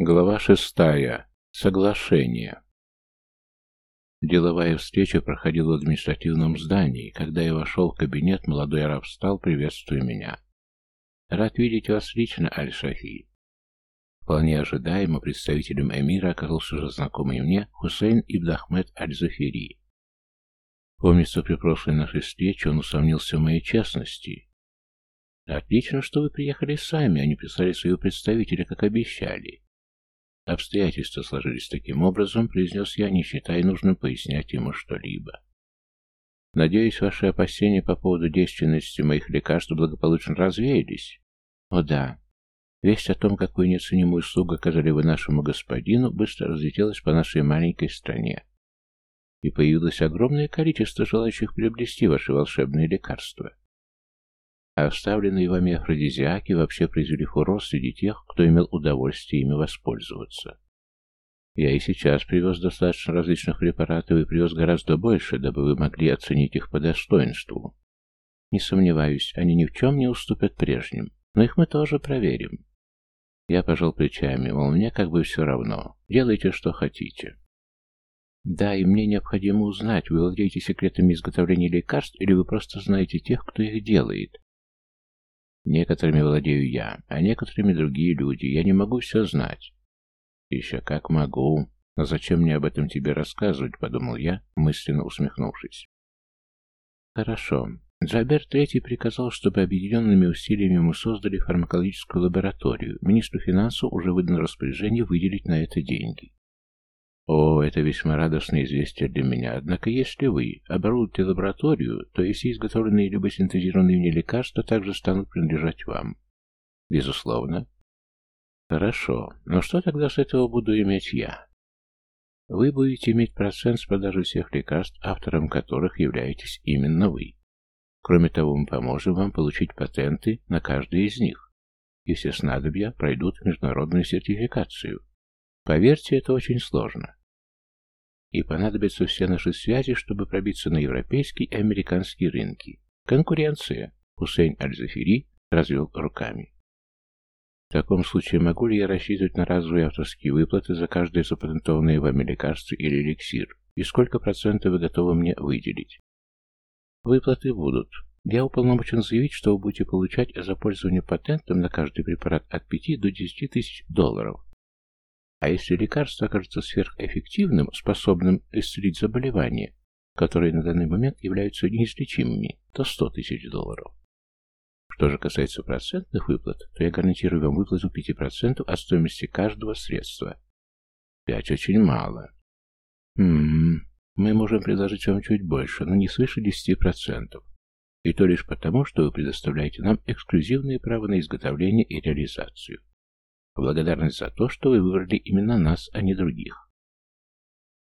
Глава шестая. Соглашение. Деловая встреча проходила в административном здании. Когда я вошел в кабинет, молодой араб встал, приветствуя меня. «Рад видеть вас лично, Аль-Шафи». Вполне ожидаемо представителем эмира оказался уже знакомый мне Хусейн Ибн Ахмед Аль-Зафири. Помнится, при прошлой нашей встрече он усомнился в моей честности. «Отлично, что вы приехали сами, а не прислали своего представителя, как обещали. Обстоятельства сложились таким образом, произнес я, не считая нужным пояснять ему что-либо. Надеюсь, ваши опасения по поводу действенности моих лекарств благополучно развеялись? О да. Весть о том, какую неоценимую услугу оказали вы нашему господину, быстро разлетелась по нашей маленькой стране. И появилось огромное количество желающих приобрести ваши волшебные лекарства а оставленные вами афродизиаки вообще произвели фурор среди тех, кто имел удовольствие ими воспользоваться. Я и сейчас привез достаточно различных препаратов и привез гораздо больше, дабы вы могли оценить их по достоинству. Не сомневаюсь, они ни в чем не уступят прежним, но их мы тоже проверим. Я пожал плечами, мол, мне как бы все равно. Делайте, что хотите. Да, и мне необходимо узнать, вы владеете секретами изготовления лекарств или вы просто знаете тех, кто их делает. Некоторыми владею я, а некоторыми другие люди. Я не могу все знать. Еще как могу. Но зачем мне об этом тебе рассказывать, подумал я, мысленно усмехнувшись. Хорошо. Джабер III приказал, чтобы объединенными усилиями мы создали фармакологическую лабораторию. Министру финансов уже выдано распоряжение выделить на это деньги. О, это весьма радостное известие для меня. Однако, если вы оборудуете лабораторию, то и все изготовленные либо синтезированные мне лекарства также станут принадлежать вам. Безусловно. Хорошо. Но что тогда с этого буду иметь я? Вы будете иметь процент с продажи всех лекарств, автором которых являетесь именно вы. Кроме того, мы поможем вам получить патенты на каждый из них. И все снадобья пройдут международную сертификацию. Поверьте, это очень сложно. И понадобятся все наши связи, чтобы пробиться на европейские и американские рынки. Конкуренция. Хусейн Аль-Зафири развел руками. В таком случае могу ли я рассчитывать на разовые авторские выплаты за каждое запатентованное вами лекарство или эликсир? И сколько процентов вы готовы мне выделить? Выплаты будут. Я уполномочен заявить, что вы будете получать за пользование патентом на каждый препарат от 5 до 10 тысяч долларов. А если лекарство окажется сверхэффективным, способным исцелить заболевания, которые на данный момент являются неизлечимыми, то 100 тысяч долларов. Что же касается процентных выплат, то я гарантирую вам выплату 5% от стоимости каждого средства. 5 очень мало. Хм, мы можем предложить вам чуть больше, но не свыше 10%. И то лишь потому, что вы предоставляете нам эксклюзивное право на изготовление и реализацию благодарность за то, что вы выбрали именно нас, а не других.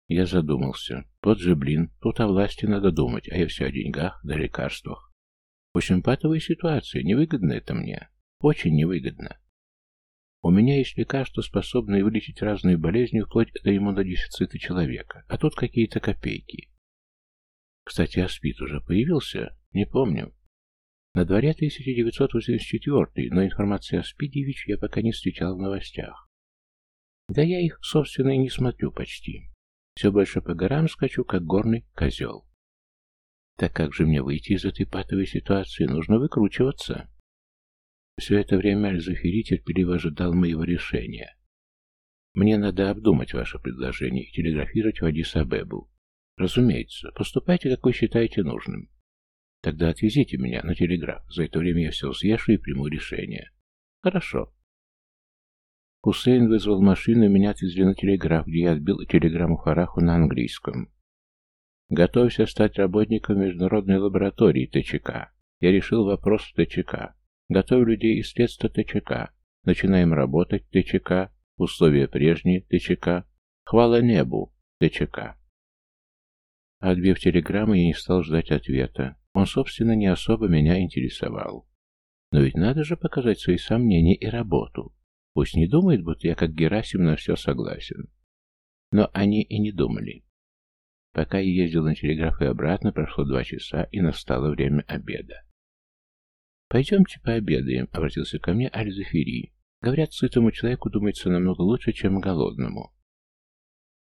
Я задумался. Вот же, блин, тут о власти надо думать, а я все о деньгах да лекарствах. Очень патовая ситуация, невыгодно это мне. Очень невыгодно. У меня есть лекарства, способные вылечить разные болезни вплоть до иммунодефицита человека, а тут какие-то копейки. Кстати, аспид уже появился? Не помню. На дворе 1984, но информации о Спидевич я пока не встречал в новостях. Да я их, собственно, и не смотрю почти. Все больше по горам скачу, как горный козел. Так как же мне выйти из этой патовой ситуации? Нужно выкручиваться. Все это время Аль-Зафири терпеливо ожидал моего решения. Мне надо обдумать ваше предложение и телеграфировать в Адис-Абебу. Разумеется, поступайте, как вы считаете нужным. Тогда отвезите меня на телеграф. За это время я все взвешу и приму решение. Хорошо. Хусейн вызвал машину, и меня отвезли на телеграф, где я отбил телеграмму Фараху на английском. Готовься стать работником международной лаборатории ТЧК. Я решил вопрос в ТЧК. Готовь людей из средства ТЧК. Начинаем работать ТЧК. Условия прежние ТЧК. Хвала небу ТЧК. Отбив телеграмму, я не стал ждать ответа. Он, собственно, не особо меня интересовал. Но ведь надо же показать свои сомнения и работу. Пусть не думает, будто я как Герасим на все согласен. Но они и не думали. Пока я ездил на телеграф и обратно, прошло два часа, и настало время обеда. «Пойдемте пообедаем», — обратился ко мне Аль-Зафири. Говорят, сытому человеку думается намного лучше, чем голодному.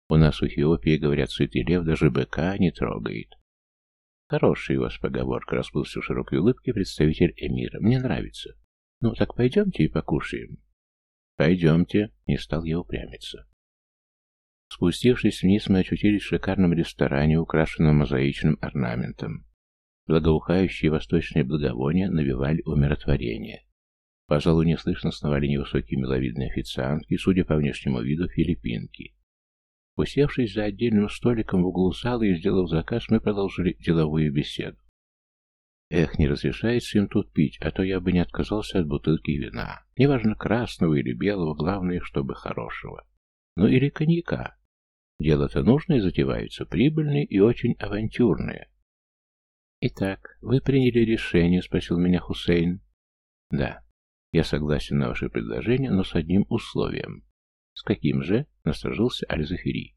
У нас в Эфиопии, говорят, сытый лев даже быка не трогает. Хорошая у вас поговорка, расплылся в широкой улыбке представитель эмира. Мне нравится. Ну, так пойдемте и покушаем. Пойдемте, не стал я упрямиться. Спустившись вниз, мы очутились в шикарном ресторане, украшенном мозаичным орнаментом. Благоухающие восточные благовония навевали умиротворение. По залу неслышно сновали невысокие миловидные официантки, судя по внешнему виду, филиппинки. Усевшись за отдельным столиком в углу зала и сделав заказ, мы продолжили деловую беседу. Эх, не разрешается им тут пить, а то я бы не отказался от бутылки вина. Неважно, красного или белого, главное, чтобы хорошего. Ну или коньяка. Дело-то нужное затевается, прибыльное и очень авантюрное. «Итак, вы приняли решение?» — спросил меня Хусейн. «Да, я согласен на ваше предложение, но с одним условием». «С каким же?» — насторожился Аль-Зафири.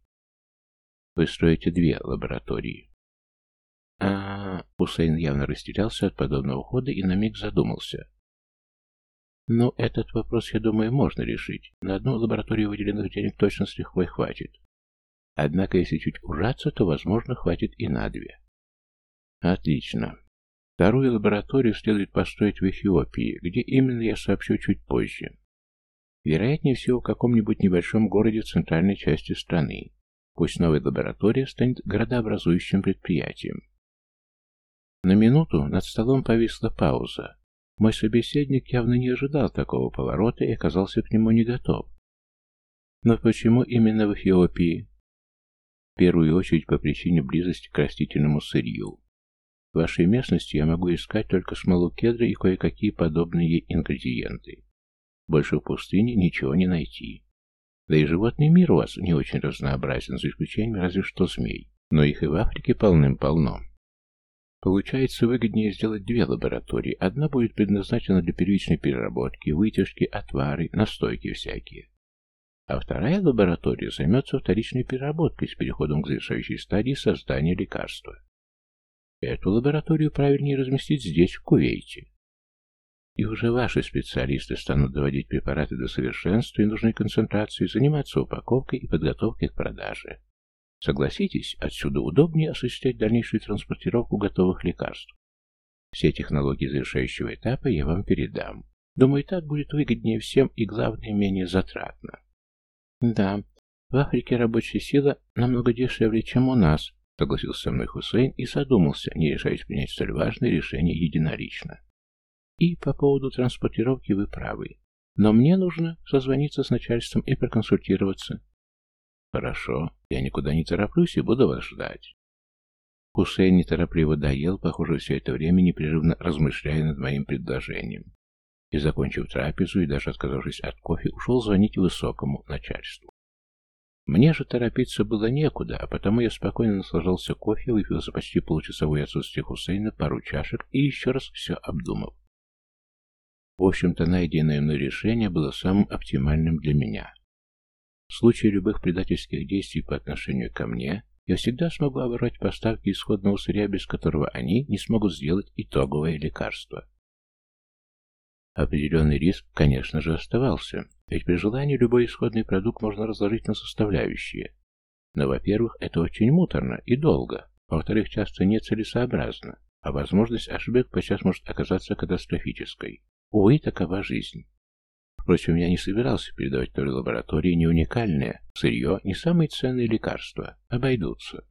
«Вы строите две лаборатории». А, -а, а Хусейн явно растерялся от подобного хода и на миг задумался. «Ну, этот вопрос, я думаю, можно решить. На одну лабораторию выделенных денег точно с лихвой хватит. Однако, если чуть ужаться, то, возможно, хватит и на две». «Отлично. Вторую лабораторию следует построить в Эфиопии, где именно я сообщу чуть позже. Вероятнее всего, в каком-нибудь небольшом городе в центральной части страны. Пусть новая лаборатория станет городообразующим предприятием. На минуту над столом повисла пауза. Мой собеседник явно не ожидал такого поворота и оказался к нему не готов. Но почему именно в Эфиопии? В первую очередь по причине близости к растительному сырью. В вашей местности я могу искать только смолу кедра и кое-какие подобные ингредиенты. Больше в пустыне ничего не найти. Да и животный мир у вас не очень разнообразен, за исключением разве что змей. Но их и в Африке полным-полно. Получается, выгоднее сделать две лаборатории. Одна будет предназначена для первичной переработки, вытяжки, отвары, настойки всякие. А вторая лаборатория займется вторичной переработкой с переходом к завершающей стадии создания лекарства. Эту лабораторию правильнее разместить здесь, в Кувейте. И уже ваши специалисты станут доводить препараты до совершенства и нужной концентрации, заниматься упаковкой и подготовкой к продаже. Согласитесь, отсюда удобнее осуществлять дальнейшую транспортировку готовых лекарств. Все технологии завершающего этапа я вам передам. Думаю, так будет выгоднее всем и, главное, менее затратно. Да, в Африке рабочая сила намного дешевле, чем у нас, согласился со мной Хусейн и задумался, не решаясь принять столь важное решение единолично. И по поводу транспортировки вы правы. Но мне нужно созвониться с начальством и проконсультироваться. Хорошо, я никуда не тороплюсь и буду вас ждать. Хусейн неторопливо доел, похоже, все это время непрерывно размышляя над моим предложением. И, закончив трапезу и даже отказавшись от кофе, ушел звонить высокому начальству. Мне же торопиться было некуда, а потому я спокойно наслаждался кофе, выпил за почти получасовое отсутствие Хусейна пару чашек и еще раз все обдумал. В общем-то, найденное мной решение было самым оптимальным для меня. В случае любых предательских действий по отношению ко мне, я всегда смогу оборвать поставки исходного сырья, без которого они не смогут сделать итоговое лекарство. Определенный риск, конечно же, оставался, ведь при желании любой исходный продукт можно разложить на составляющие. Но, во-первых, это очень муторно и долго, во-вторых, часто нецелесообразно, а возможность ошибок подчас может оказаться катастрофической. Увы, такова жизнь. Впрочем, я не собирался передавать той лаборатории не уникальное сырье, не самые ценные лекарства. Обойдутся.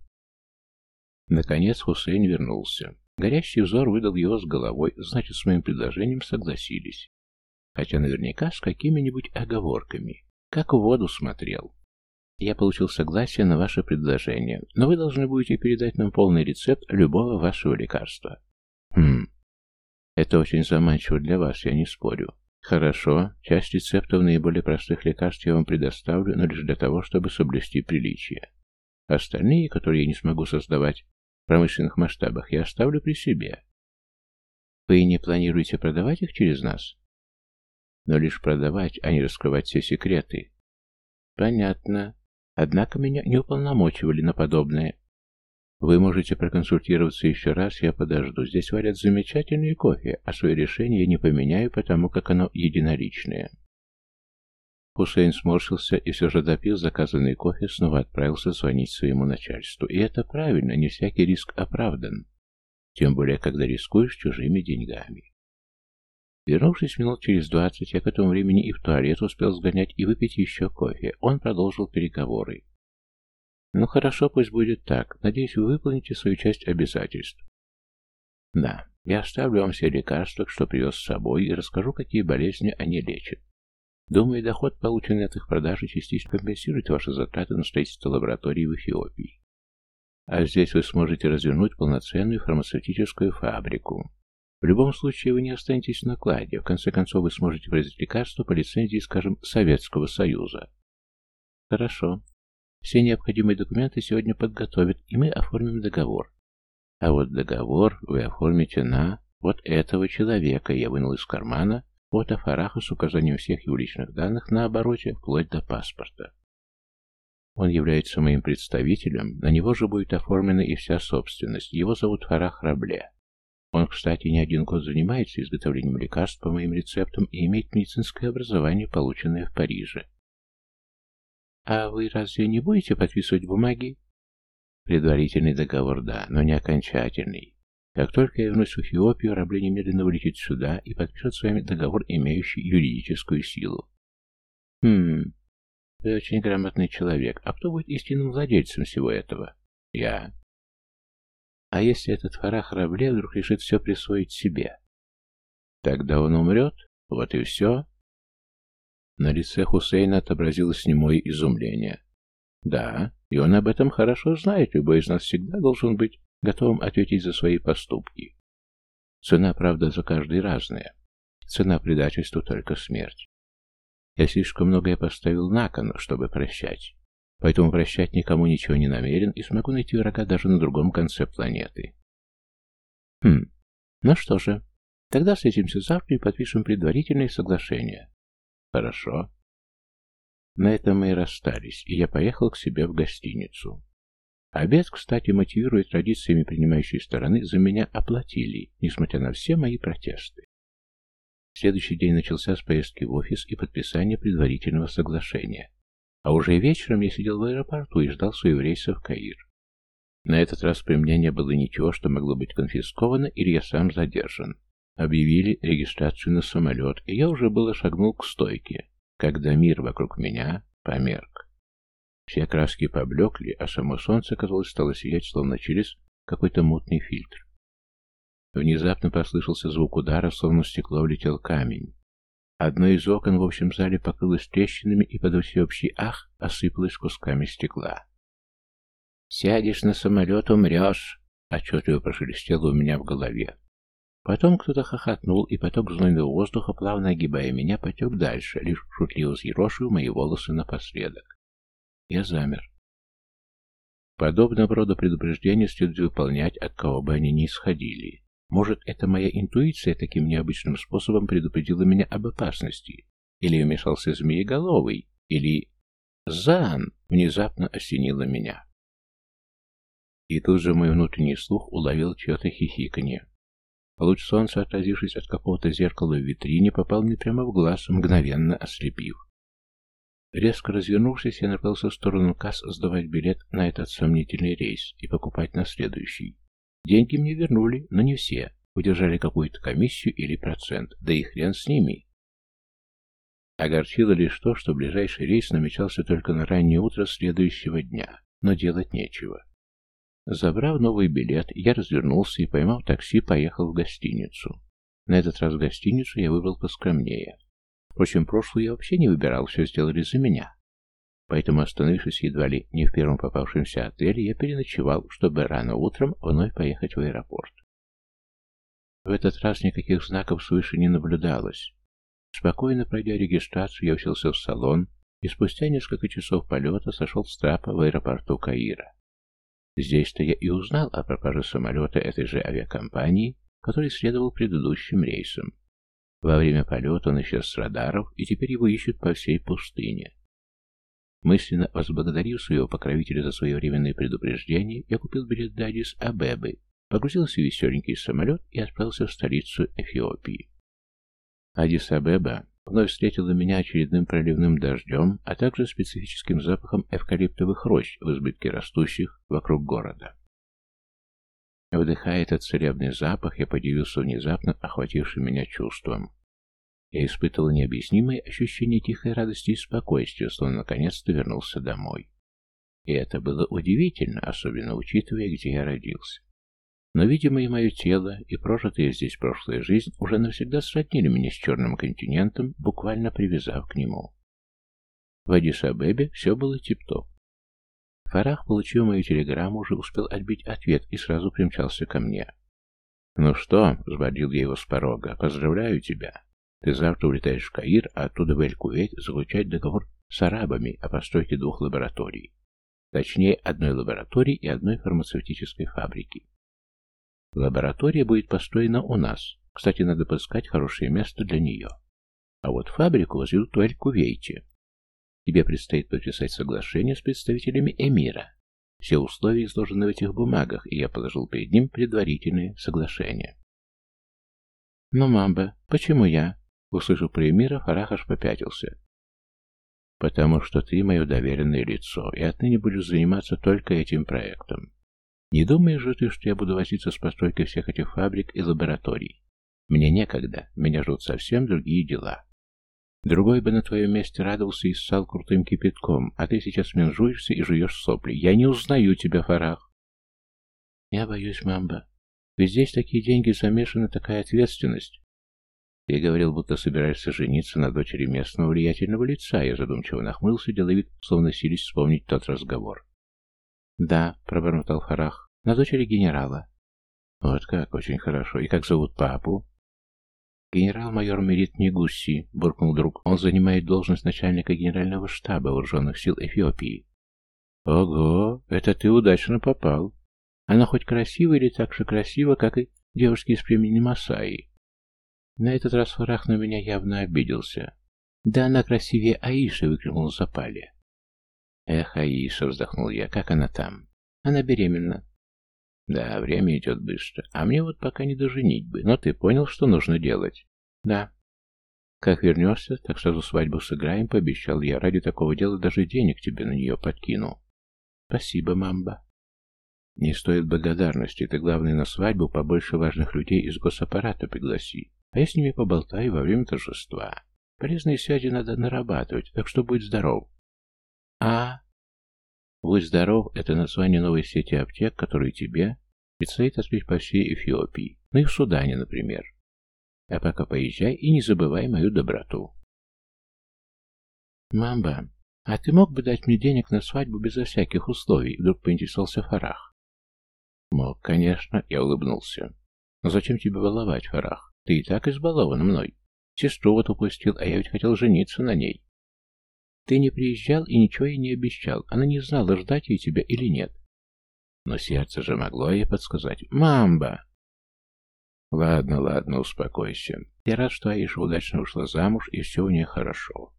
Наконец Хусейн вернулся. Горящий взор выдал его с головой, значит, с моим предложением согласились. Хотя наверняка с какими-нибудь оговорками. Как в воду смотрел. Я получил согласие на ваше предложение, но вы должны будете передать нам полный рецепт любого вашего лекарства. Это очень заманчиво для вас, я не спорю. Хорошо, часть рецептов наиболее простых лекарств я вам предоставлю, но лишь для того, чтобы соблюсти приличие. Остальные, которые я не смогу создавать в промышленных масштабах, я оставлю при себе. Вы не планируете продавать их через нас? Но лишь продавать, а не раскрывать все секреты. Понятно. Однако меня не уполномочивали на подобное. Вы можете проконсультироваться еще раз, я подожду. Здесь варят замечательный кофе, а свое решение я не поменяю, потому как оно единоличное. Хусейн сморщился и все же допил заказанный кофе, снова отправился звонить своему начальству. И это правильно, не всякий риск оправдан. Тем более, когда рискуешь чужими деньгами. Вернувшись минут через двадцать, я к этому времени и в туалет успел сгонять и выпить еще кофе. Он продолжил переговоры. «Ну хорошо, пусть будет так. Надеюсь, вы выполните свою часть обязательств». «Да, я оставлю вам все лекарства, что привез с собой, и расскажу, какие болезни они лечат. Думаю, доход, полученный от их продажи, частично компенсирует ваши затраты на строительство лаборатории в Эфиопии. А здесь вы сможете развернуть полноценную фармацевтическую фабрику. В любом случае вы не останетесь в накладе. В конце концов, вы сможете производить лекарства по лицензии, скажем, Советского Союза. Хорошо. Все необходимые документы сегодня подготовят, и мы оформим договор. А вот договор вы оформите на вот этого человека. Я вынул из кармана вот Афараха с указанием всех его личных данных на обороте, вплоть до паспорта. Он является моим представителем, на него же будет оформлена и вся собственность. Его зовут Фарах Рабле. Он, кстати, не один год занимается изготовлением лекарств по моим рецептам и имеет медицинское образование, полученное в Париже. «А вы разве не будете подписывать бумаги?» «Предварительный договор, да, но не окончательный. Как только я вернусь в Эфиопию, Рабле немедленно вылетит сюда и подпишет с вами договор, имеющий юридическую силу. Хм, вы очень грамотный человек. А кто будет истинным владельцем всего этого? Я. А если этот Фарах Рабле вдруг решит все присвоить себе? Тогда он умрет? Вот и все. На лице Хусейна отобразилось немое изумление. Да, и он об этом хорошо знает. Любой из нас всегда должен быть готовым ответить за свои поступки. Цена, правда, за каждый разная. Цена предательству только смерть. Я слишком многое поставил на кон, чтобы прощать. Поэтому прощать никому ничего не намерен и смогу найти врага даже на другом конце планеты. Хм, ну что же, тогда встретимся завтра и подпишем предварительное соглашение. Хорошо. На этом мы и расстались, и я поехал к себе в гостиницу. Обед, кстати, мотивируя традициями принимающей стороны, за меня оплатили, несмотря на все мои протесты. Следующий день начался с поездки в офис и подписания предварительного соглашения. А уже вечером я сидел в аэропорту и ждал своего рейса в Каир. На этот раз при мне не было ничего, что могло быть конфисковано или я сам задержан. Объявили регистрацию на самолет, и я уже было шагнул к стойке, когда мир вокруг меня померк. Все краски поблекли, а само солнце, казалось, стало сиять, словно через какой-то мутный фильтр. Внезапно послышался звук удара, словно в стекло влетел камень. Одно из окон в общем зале покрылось трещинами и под всеобщий ах осыпалось кусками стекла. «Сядешь на самолет, умрешь!» — отчетливо прошелестело у меня в голове. Потом кто-то хохотнул, и поток знойного воздуха, плавно огибая меня, потек дальше, лишь шутливо взъерошив мои волосы напоследок. Я замер. Подобного рода предупреждения следует выполнять, от кого бы они ни исходили. Может, это моя интуиция таким необычным способом предупредила меня об опасности? Или вмешался змееголовый? Или... Зан! Внезапно осенило меня. И тут же мой внутренний слух уловил чье-то хихиканье. Луч солнца, отразившись от какого-то зеркала в витрине, попал мне прямо в глаз, мгновенно ослепив. Резко развернувшись, я направился в сторону касс сдавать билет на этот сомнительный рейс и покупать на следующий. Деньги мне вернули, но не все. Удержали какую-то комиссию или процент, да и хрен с ними. Огорчило лишь то, что ближайший рейс намечался только на раннее утро следующего дня, но делать нечего. Забрав новый билет, я развернулся и, поймав такси, поехал в гостиницу. На этот раз гостиницу я выбрал поскромнее. Впрочем, прошлую я вообще не выбирал, все сделали за меня. Поэтому, остановившись едва ли не в первом попавшемся отеле, я переночевал, чтобы рано утром вновь поехать в аэропорт. В этот раз никаких знаков свыше не наблюдалось. Спокойно пройдя регистрацию, я уселся в салон и спустя несколько часов полета сошел с трапа в аэропорту Каира. Здесь-то я и узнал о пропаже самолета этой же авиакомпании, который следовал предыдущим рейсом. Во время полета он исчез с радаров, и теперь его ищут по всей пустыне. Мысленно возблагодарив своего покровителя за своевременное предупреждение, я купил билет до Адис-Абебы, погрузился в веселенький самолет и отправился в столицу Эфиопии. Адис-Абеба вновь встретила меня очередным проливным дождем, а также специфическим запахом эвкалиптовых рощ в избытке растущих вокруг города. Вдыхая этот целебный запах, я подивился внезапно охватившим меня чувством. Я испытывал необъяснимое ощущение тихой радости и спокойствия, словно наконец-то вернулся домой. И это было удивительно, особенно учитывая, где я родился. Но, видимо, и мое тело, и прожитая здесь прошлая жизнь уже навсегда сроднили меня с черным континентом, буквально привязав к нему. В Адис-Абебе все было тип-топ. Фарах, получив мою телеграмму, уже успел отбить ответ и сразу примчался ко мне. «Ну что?» — взбодрил я его с порога. «Поздравляю тебя. Ты завтра улетаешь в Каир, а оттуда в Эль-Кувейт заключать договор с арабами о постройке двух лабораторий. Точнее, одной лаборатории и одной фармацевтической фабрики. Лаборатория будет построена у нас. Кстати, надо поискать хорошее место для нее. А вот фабрику возведут в Эль-Кувейте. Тебе предстоит подписать соглашение с представителями эмира. Все условия изложены в этих бумагах, и я положил перед ним предварительные соглашения. «Но, мамба, почему я?» Услышав про эмира, Фарахаш попятился. «Потому что ты мое доверенное лицо, и отныне будешь заниматься только этим проектом. Не думаешь же ты, что я буду возиться с постройкой всех этих фабрик и лабораторий? Мне некогда, меня ждут совсем другие дела. Другой бы на твоем месте радовался и ссал крутым кипятком, а ты сейчас менжуешься и жуешь сопли. Я не узнаю тебя, Фарах. Я боюсь, мамба. Ведь здесь такие деньги замешаны, такая ответственность. Ты говорил, будто собираешься жениться на дочери местного влиятельного лица. Я задумчиво нахмылся, деловит, словно сились вспомнить тот разговор. Да, пробормотал Фарах, на дочери генерала. Вот как, очень хорошо. И как зовут папу? «Генерал-майор Мерит Негусси», — буркнул друг. «Он занимает должность начальника генерального штаба вооруженных сил Эфиопии». «Ого, это ты удачно попал. Она хоть красива или так же красива, как и девушки из племени Масаи?» На этот раз Фарах на меня явно обиделся. «Да она красивее Аиши!» — выкрикнул в запале. «Эх, Аиша!» — вздохнул я. «Как она там?» «Она беременна». Да, время идет быстро. А мне вот пока не доженить бы. Но ты понял, что нужно делать? Да. Как вернешься, так сразу свадьбу сыграем, пообещал я. Ради такого дела даже денег тебе на нее подкину. Спасибо, мамба. Не стоит благодарности. Ты, главное, на свадьбу побольше важных людей из госаппарата пригласи. А я с ними поболтаю во время торжества. Полезные связи надо нарабатывать, так что будь здоров. А, «Будь здоров» — это название новой сети аптек, которую тебе предстоит открыть по всей Эфиопии, ну и в Судане, например. А пока поезжай и не забывай мою доброту. «Мамба, а ты мог бы дать мне денег на свадьбу безо всяких условий?» Вдруг поинтересовался Фарах. «Мог, конечно», — я улыбнулся. «Но зачем тебе баловать, Фарах? Ты и так избалован мной. Сестру вот упустил, а я ведь хотел жениться на ней. Ты не приезжал и ничего ей не обещал. Она не знала, ждать ей тебя или нет. Но сердце же могло ей подсказать. «Мамба!» «Ладно, ладно, успокойся. Я рад, что Аиша удачно ушла замуж, и все у нее хорошо.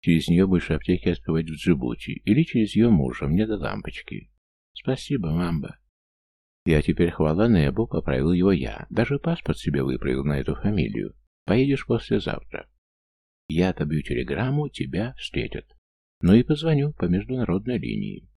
Через нее больше аптеки открывать в Джибути, или через ее мужа, мне до лампочки. Спасибо, мамба. Я теперь хвала небу, поправил его я. Даже паспорт себе выправил на эту фамилию. Поедешь послезавтра. Я отобью телеграмму, тебя встретят. Ну и позвоню по международной линии.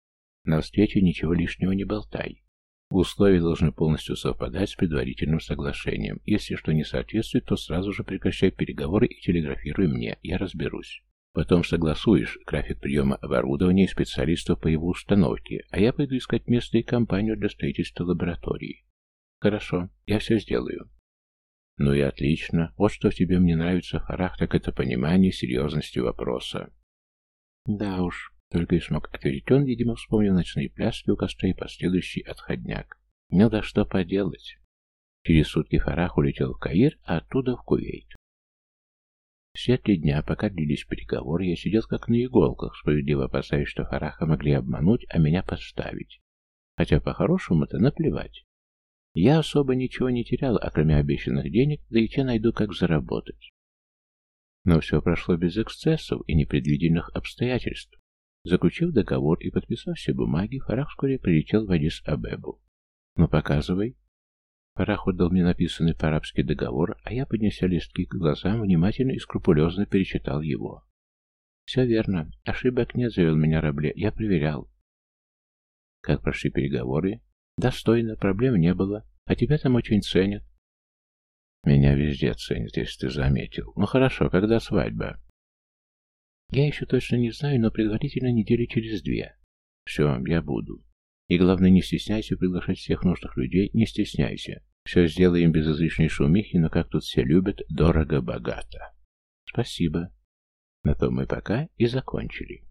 На встрече ничего лишнего не болтай. Условия должны полностью совпадать с предварительным соглашением. Если что не соответствует, то сразу же прекращай переговоры и телеграфируй мне, я разберусь. Потом согласуешь график приема оборудования и специалистов по его установке, а я пойду искать место и компанию для строительства лаборатории. Хорошо, я все сделаю. Ну и отлично. Вот что в тебе мне нравится, Фарах, так это понимание серьезности вопроса. Да уж, только и смог ответить он, видимо, вспомнил ночные пляски у костра и последующий отходняк. Ну да что поделать. Через сутки Фарах улетел в Каир, а оттуда в Кувейт. Все три дня, пока длились переговоры, я сидел как на иголках, справедливо опасаясь, что Фараха могли обмануть, а меня подставить. Хотя по-хорошему-то наплевать. Я особо ничего не терял, а кроме обещанных денег, да и те найду, как заработать. Но все прошло без эксцессов и непредвиденных обстоятельств. Заключив договор и подписав все бумаги, Фарах вскоре прилетел в Адис-Абебу. «Ну, показывай». Парах отдал мне написанный по-арабски договор, а я, поднеся листки к глазам, внимательно и скрупулезно перечитал его. «Все верно. Ошибок нет», — завел меня Рабле. «Я проверял». «Как прошли переговоры?» «Достойно. Проблем не было. А тебя там очень ценят». «Меня везде ценят, если ты заметил. Ну хорошо, когда свадьба?» «Я еще точно не знаю, но предварительно недели через две». «Все, я буду. И главное, не стесняйся приглашать всех нужных людей, не стесняйся. Все сделаем без излишней шумихи, но как тут все любят, дорого-богато». «Спасибо». На том мы пока и закончили.